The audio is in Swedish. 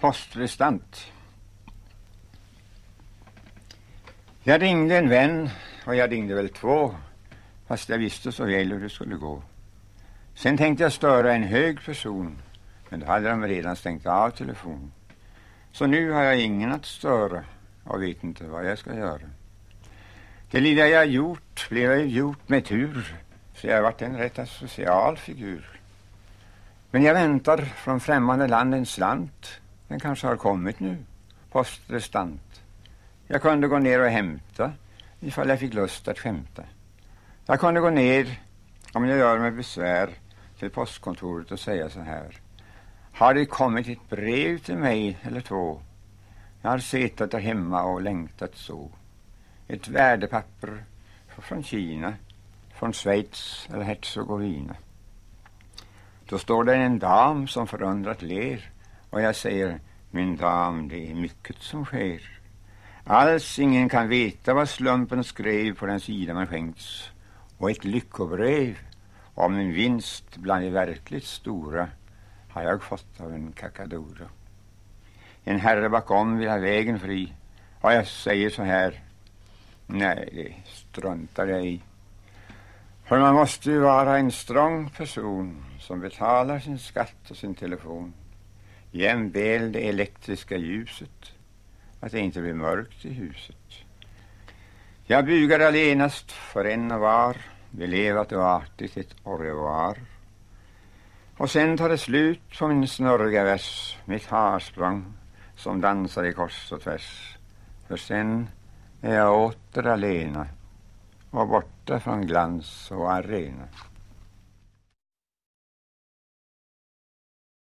Postrestant. Jag ringde en vän och jag ringde väl två fast jag visste så väl hur det skulle gå. Sen tänkte jag störa en hög person men då hade de redan stängt av telefonen. Så nu har jag ingen att störa och vet inte vad jag ska göra. Det lilla jag gjort blev jag gjort med tur så jag har varit en rätt social figur. Men jag väntar från främmande land en slant den kanske har kommit nu, postrestant. Jag kunde gå ner och hämta ifall jag fick lust att skämta. Jag kunde gå ner, om jag gör mig besvär, till postkontoret och säga så här. Har det kommit ett brev till mig eller två? Jag har suttit där hemma och längtat så. Ett värdepapper från Kina, från Schweiz eller Herzegovina. Då står det en dam som förundrat ler och jag säger, min dam, det är mycket som sker. Alls ingen kan veta vad slumpen skrev på den sida man skänkts. Och ett lyckobrev om en vinst bland de verkligt stora har jag fått av en kakadora. En herre bakom vill ha vägen fri. Och jag säger så här. Nej, det struntar jag i. För man måste ju vara en strong person som betalar sin skatt och sin telefon jämväl det elektriska ljuset, att det inte blir mörkt i huset. Jag bugar allenast för en och var, vi levat och artigt ett au revoir. Och sen tar det slut på min snurriga vers, mitt harsprång som dansar i kors och tvärs. För sen är jag åter alena och borta från glans och arena.